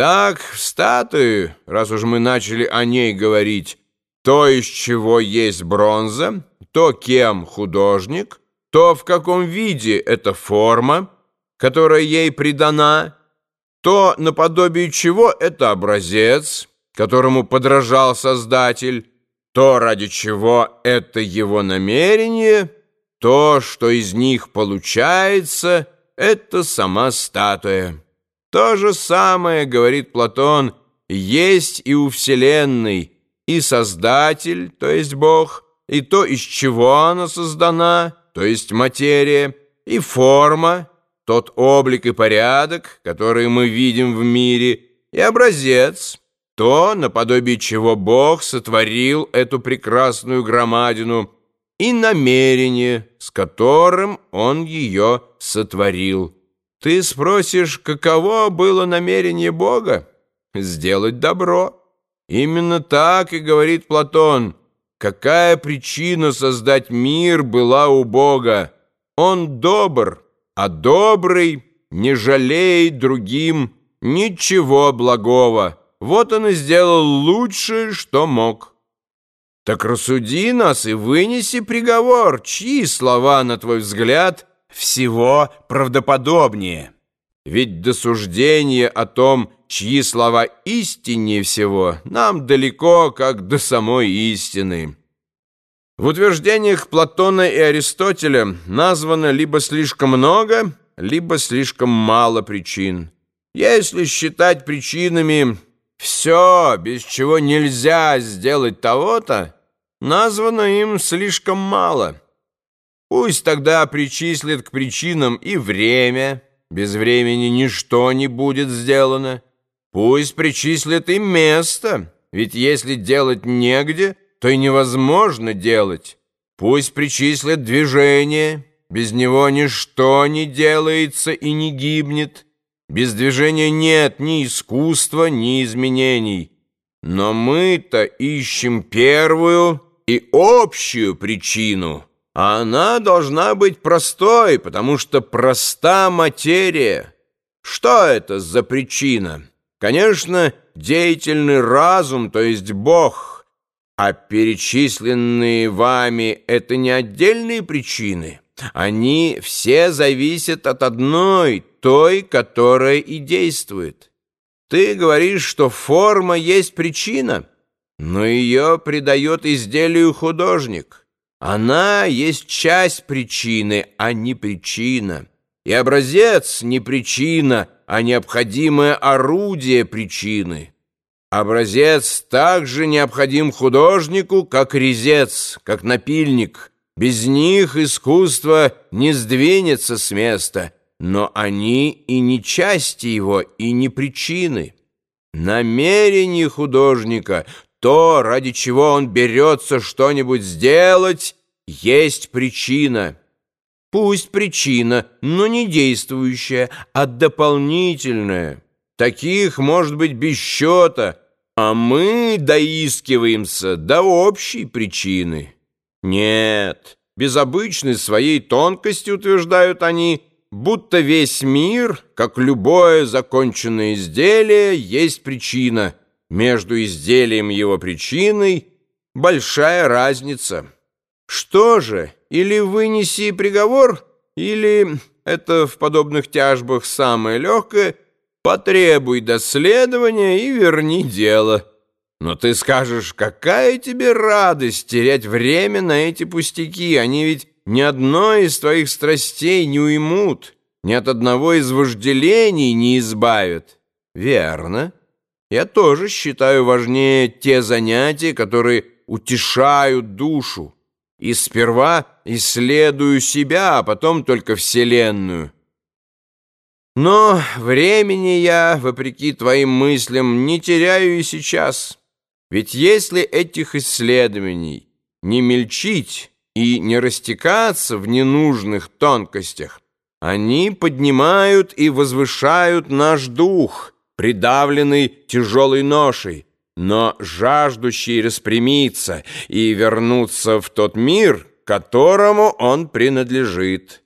Так, в статуе, раз уж мы начали о ней говорить, то, из чего есть бронза, то кем художник, то в каком виде эта форма, которая ей придана, то наподобие чего это образец, которому подражал Создатель, то, ради чего это его намерение, то, что из них получается, это сама статуя. То же самое, говорит Платон, есть и у Вселенной, и Создатель, то есть Бог, и то, из чего она создана, то есть материя, и форма, тот облик и порядок, который мы видим в мире, и образец, то, наподобие чего Бог сотворил эту прекрасную громадину, и намерение, с которым Он ее сотворил. Ты спросишь, каково было намерение Бога? Сделать добро. Именно так и говорит Платон. Какая причина создать мир была у Бога? Он добр, а добрый не жалеет другим ничего благого. Вот он и сделал лучшее, что мог. Так рассуди нас и вынеси приговор, чьи слова, на твой взгляд, всего правдоподобнее. Ведь до суждения о том, чьи слова истиннее всего, нам далеко, как до самой истины. В утверждениях Платона и Аристотеля названо либо слишком много, либо слишком мало причин. Если считать причинами все, без чего нельзя сделать того-то, названо им слишком мало. Пусть тогда причислят к причинам и время, без времени ничто не будет сделано. Пусть причислят и место, ведь если делать негде, то и невозможно делать. Пусть причислят движение, без него ничто не делается и не гибнет. Без движения нет ни искусства, ни изменений. Но мы-то ищем первую и общую причину, а она должна быть простой, потому что проста материя. Что это за причина? Конечно, деятельный разум, то есть Бог, а перечисленные вами — это не отдельные причины. Они все зависят от одной, той, которая и действует. Ты говоришь, что форма есть причина, но ее придает изделию художник. Она есть часть причины, а не причина. И образец не причина, а необходимое орудие причины. Образец также необходим художнику, как резец, как напильник. Без них искусство не сдвинется с места — но они и не части его, и не причины. Намерение художника, то, ради чего он берется что-нибудь сделать, есть причина. Пусть причина, но не действующая, а дополнительная. Таких может быть без счета, а мы доискиваемся до общей причины. Нет, без обычной своей тонкости, утверждают они, будто весь мир, как любое законченное изделие, есть причина. Между изделием его причиной большая разница. Что же, или вынеси приговор, или, это в подобных тяжбах самое легкое, потребуй доследования и верни дело. Но ты скажешь, какая тебе радость терять время на эти пустяки, они ведь ни одной из твоих страстей не уймут, ни от одного из вожделений не избавят. Верно. Я тоже считаю важнее те занятия, которые утешают душу. И сперва исследую себя, а потом только Вселенную. Но времени я, вопреки твоим мыслям, не теряю и сейчас. Ведь если этих исследований не мельчить, и не растекаться в ненужных тонкостях. Они поднимают и возвышают наш дух, придавленный тяжелой ношей, но жаждущий распрямиться и вернуться в тот мир, которому он принадлежит.